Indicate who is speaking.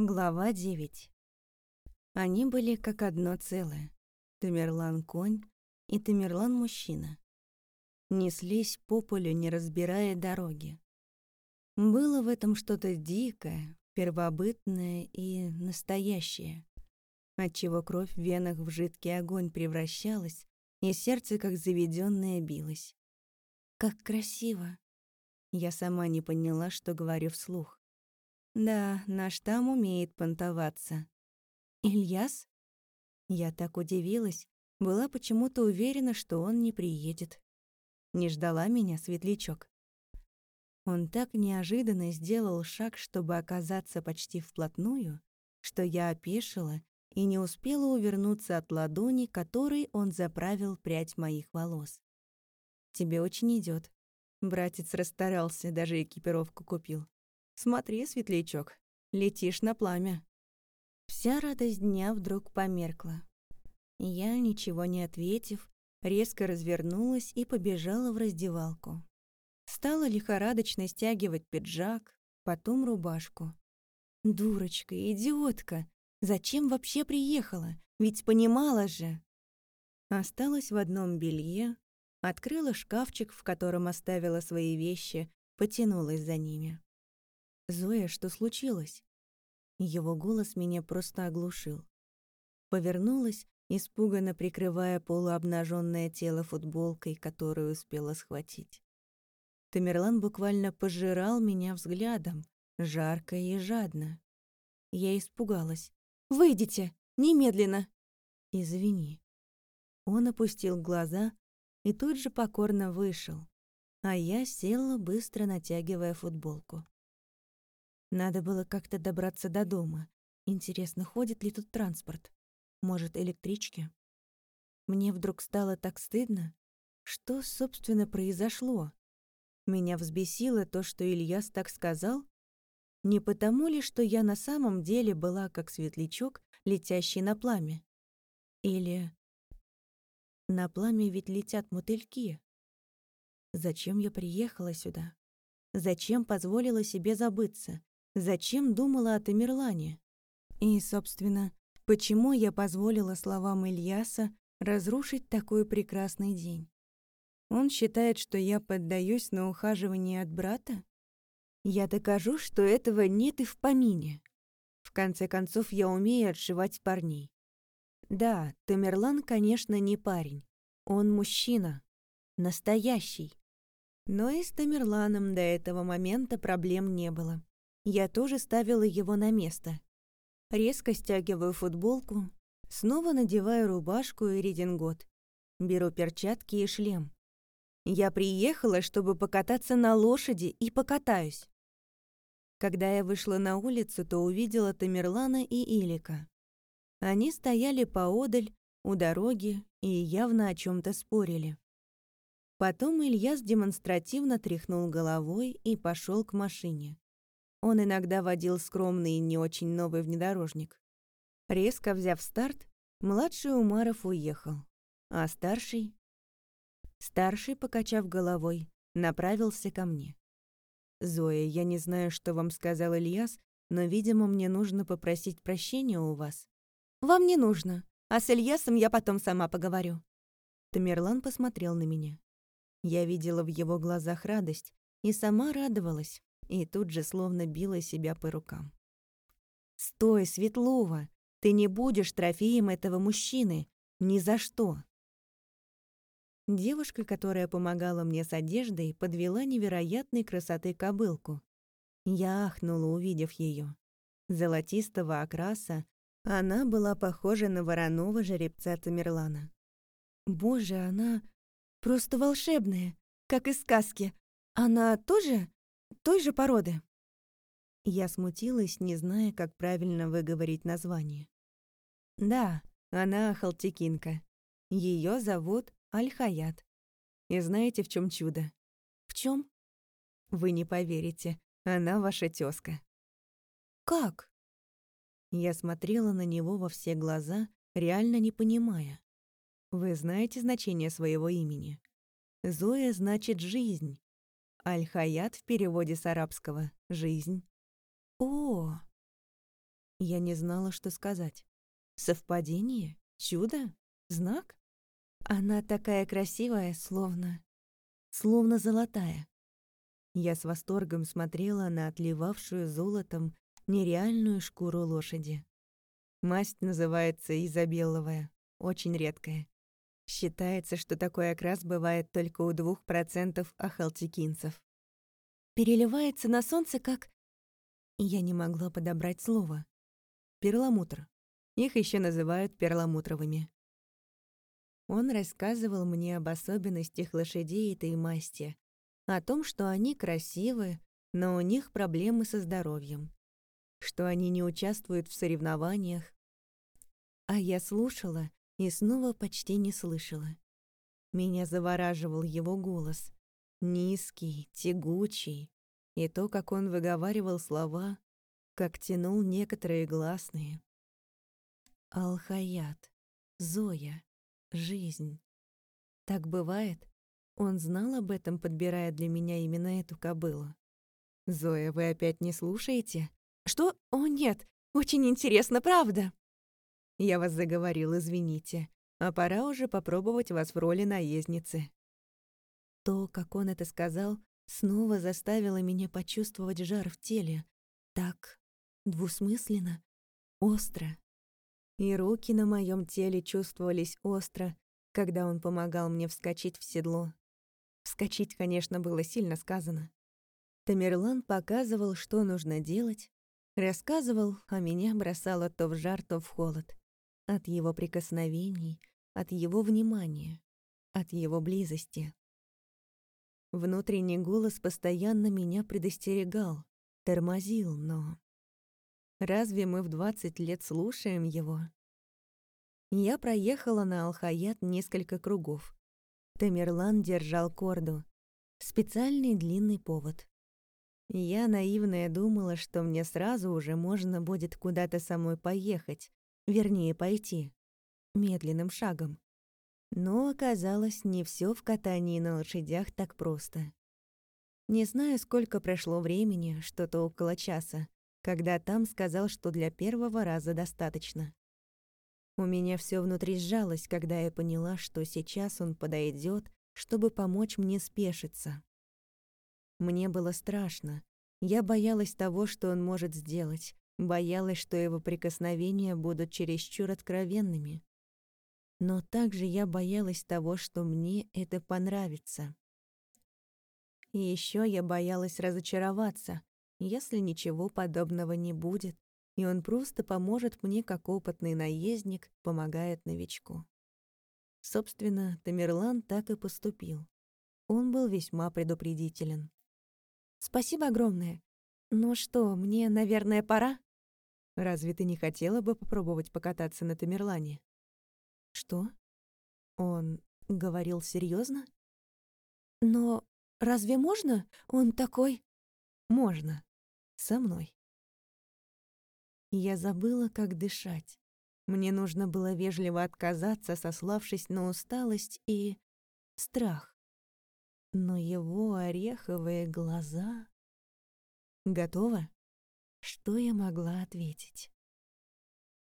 Speaker 1: Глава 9. Они были как одно целое. Тамерлан-конь и Тамерлан-мужчина. Неслись по полю, не разбирая дороги. Было в этом что-то дикое, первобытное и настоящее, отчего кровь в венах в жидкий огонь превращалась, и сердце, как заведённое, билось. «Как красиво!» Я сама не поняла, что говорю вслух. Да, наш там умеет понтоваться. Ильяс? Я так удивилась, была почему-то уверена, что он не приедет. Не ждала меня светлячок. Он так неожиданно сделал шаг, чтобы оказаться почти вплотную, что я опешила и не успела увернуться от ладони, которой он заправил прядь моих волос. «Тебе очень идет. Братец расстарался, даже экипировку купил. Смотри, светлячок, летишь на пламя. Вся радость дня вдруг померкла. Я, ничего не ответив, резко развернулась и побежала в раздевалку. Стала лихорадочно стягивать пиджак, потом рубашку. Дурочка, идиотка, зачем вообще приехала? Ведь понимала же. Осталась в одном белье, открыла шкафчик, в котором оставила свои вещи, потянулась за ними. «Зоя, что случилось?» Его голос меня просто оглушил. Повернулась, испуганно прикрывая полуобнаженное тело футболкой, которую успела схватить. Тамерлан буквально пожирал меня взглядом, жарко и жадно. Я испугалась. «Выйдите! Немедленно!» «Извини». Он опустил глаза и тут же покорно вышел, а я села, быстро натягивая футболку. Надо было как-то добраться до дома. Интересно, ходит ли тут транспорт? Может, электрички? Мне вдруг стало так стыдно. Что, собственно, произошло? Меня взбесило то, что Ильяс так сказал? Не потому ли, что я на самом деле была как светлячок, летящий на пламя? Или... На пламя ведь летят мотыльки. Зачем я приехала сюда? Зачем позволила себе забыться? Зачем думала о Тамерлане? И, собственно, почему я позволила словам Ильяса разрушить такой прекрасный день? Он считает, что я поддаюсь на ухаживание от брата? Я докажу, что этого нет и в помине. В конце концов, я умею отшивать парней. Да, Тамерлан, конечно, не парень. Он мужчина. Настоящий. Но и с Тамерланом до этого момента проблем не было. Я тоже ставила его на место. Резко стягиваю футболку, снова надеваю рубашку и редингот. Беру перчатки и шлем. Я приехала, чтобы покататься на лошади, и покатаюсь. Когда я вышла на улицу, то увидела Тамерлана и Илика. Они стояли поодаль, у дороги, и явно о чем то спорили. Потом Ильяс демонстративно тряхнул головой и пошел к машине. Он иногда водил скромный и не очень новый внедорожник. Резко взяв старт, младший Умаров уехал, а старший... Старший, покачав головой, направился ко мне. «Зоя, я не знаю, что вам сказал Ильяс, но, видимо, мне нужно попросить прощения у вас». «Вам не нужно, а с Ильясом я потом сама поговорю». Тамерлан посмотрел на меня. Я видела в его глазах радость и сама радовалась, и тут же словно била себя по рукам. «Стой, Светлова! Ты не будешь трофеем этого мужчины! Ни за что!» Девушка, которая помогала мне с одеждой, подвела невероятной красоты кобылку. Я ахнула, увидев ее. Золотистого окраса, она была похожа на вороного жеребца Тамерлана. «Боже, она просто волшебная, как из сказки. Она тоже той же породы. Я смутилась, не зная, как правильно выговорить название. Да, она халтикинка. Ее зовут Аль-Хаят. И знаете, в чем чудо? В чем? Вы не поверите, она ваша тёзка. Как? Я смотрела на него во все глаза, реально не понимая. Вы знаете значение своего имени? Зоя значит «жизнь», Аль-Хаят в переводе с арабского «жизнь». О! Я не знала, что сказать. Совпадение? Чудо? Знак? Она такая красивая, словно... словно золотая. Я с восторгом смотрела на отливавшую золотом нереальную шкуру лошади. Масть называется изобеловая, очень редкая. Считается, что такой окрас бывает только у двух процентов ахалтикинцев. Переливается на солнце, как... Я не могла подобрать слово. Перламутр. Их еще называют перламутровыми. Он рассказывал мне об особенностях лошадей этой масти, о том, что они красивы, но у них проблемы со здоровьем, что они не участвуют в соревнованиях. А я слушала и снова почти не слышала. Меня завораживал его голос, низкий, тягучий, и то, как он выговаривал слова, как тянул некоторые гласные. Алхаят, Зоя, жизнь. Так бывает? Он знал об этом, подбирая для меня именно эту кобылу. «Зоя, вы опять не слушаете?» «Что? О, нет! Очень интересно, правда!» «Я вас заговорил, извините. А пора уже попробовать вас в роли наездницы». То, как он это сказал, снова заставило меня почувствовать жар в теле. Так двусмысленно, остро. И руки на моем теле чувствовались остро, когда он помогал мне вскочить в седло. Вскочить, конечно, было сильно сказано. Тамерлан показывал, что нужно делать, рассказывал, а меня бросало то в жар, то в холод. От его прикосновений, от его внимания, от его близости. Внутренний голос постоянно меня предостерегал, тормозил, но... Разве мы в двадцать лет слушаем его? Я проехала на Алхаят несколько кругов. Тамерлан держал корду. Специальный длинный повод. Я, наивная, думала, что мне сразу уже можно будет куда-то самой поехать, вернее, пойти. Медленным шагом. Но оказалось, не все в катании на лошадях так просто. Не знаю, сколько прошло времени, что-то около часа, когда там сказал, что для первого раза достаточно. У меня все внутри сжалось, когда я поняла, что сейчас он подойдет, чтобы помочь мне спешиться. Мне было страшно. Я боялась того, что он может сделать, боялась, что его прикосновения будут чересчур откровенными. Но также я боялась того, что мне это понравится. И еще я боялась разочароваться, если ничего подобного не будет, и он просто поможет мне, как опытный наездник помогает новичку. Собственно, Тамерлан так и поступил. Он был весьма предупредителен. «Спасибо огромное. Ну что, мне, наверное, пора?» «Разве ты не хотела бы попробовать покататься на Тамерлане?» «Что? Он говорил серьезно? «Но разве можно? Он такой...» «Можно. Со мной. Я забыла, как дышать. Мне нужно было вежливо отказаться, сославшись на усталость и страх. Но его ореховые глаза... Готово? Что я могла ответить?